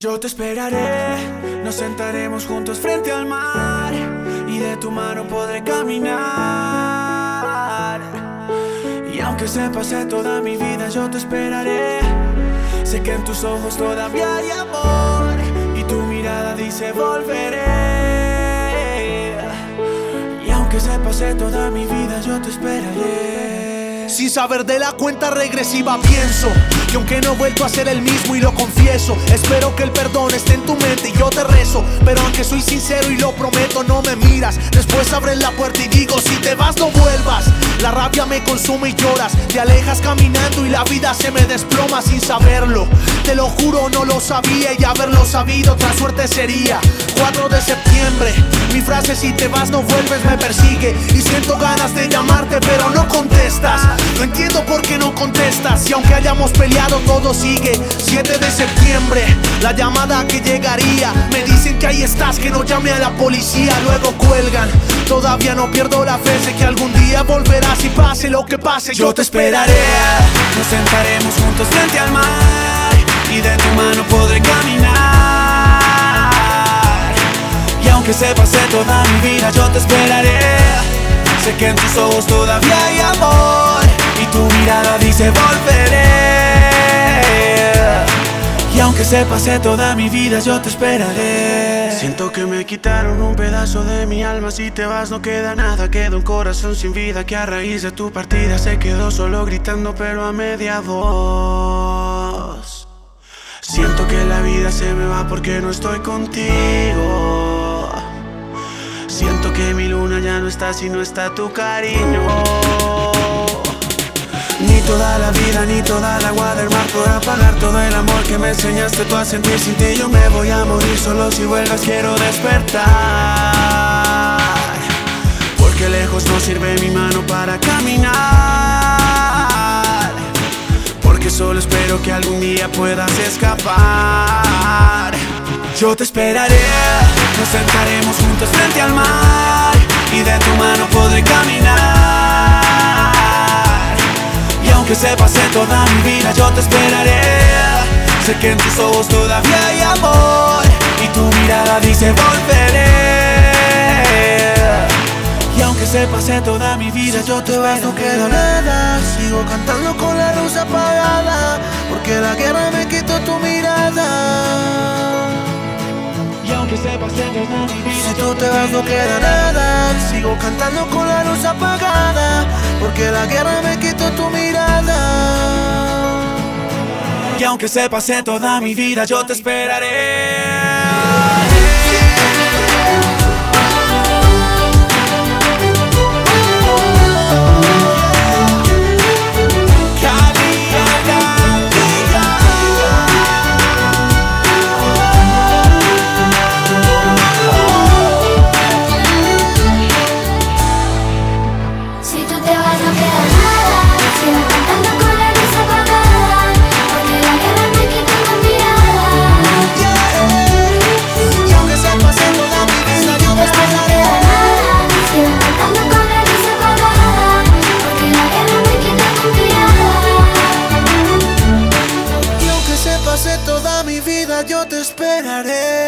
Yo te esperaré, nos sentaremos juntos frente al mar y de tu mano podré caminar. Y aunque se pase toda mi vida, yo te esperaré. Sé que en tus ojos todavía hay amor y tu mirada dice volveré. Y aunque se pase toda mi vida, yo te esperaré. Sin saber de la cuenta regresiva pienso que aunque no he vuelto a ser el mismo y lo confieso Espero que el perdón esté en tu mente y yo te rezo. Pero aunque soy sincero y lo prometo no me miras. Después abres la puerta y digo si te vas no vuelvas. La rabia me consume y lloras. Te alejas caminando y la vida se me desploma sin saberlo. Te lo juro no lo sabía y haberlo sabido otra suerte sería. 4 de septiembre Mi frase si te vas no vuelves me persigue. Y siento ganas de llamarte pero no contestas no entiendo por qué no contestas. Y aunque hayamos peleado, todo sigue. 7 de septiembre, la llamada que llegaría. Me dicen que ahí estás, que no llame a la policía. Luego cuelgan. Todavía no pierdo la fe. Sé que algún día volverás y pase lo que pase. Yo te esperaré. Nos sentaremos juntos frente al mar. Y de tu mano podré caminar. Y aunque se pase toda mi vida, yo te esperaré. Sé que en tus ojos todavía hay amor tu mirada dice volveré. Y aunque se pase toda mi vida yo te esperaré. Siento que me quitaron un pedazo de mi alma. Si te vas no queda nada, queda un corazón sin vida Que a raíz de tu partida se quedó solo gritando pero a media voz. Siento que la vida se me va porque no estoy contigo. Siento que mi luna ya no está si no está tu cariño. Toda la vida, ni toda el agua del mar podrá pagar todo el amor que me enseñaste tú a sentir sin ti. Yo me voy a morir solo si vuelvas, quiero despertar. Porque lejos no sirve mi mano para caminar. Porque solo espero que algún día puedas escapar. Yo te esperaré, nos sentaremos Aunque se pase toda mi vida, yo te esperaré. Sé que en tus ojos todavía hay amor y tu mirada dice volveré. Y aunque se pase toda mi vida, yo te vas, no queda nada. Sigo cantando con la luz apagada, porque la guerra me quitó tu mirada. Y aunque se pase toda mi vida, Si tú te vas no queda nada Sigo cantando con la luz apagada Porque la guerra me quitó tu mirada aunque se pase toda mi vida, yo te esperaré. Esperaré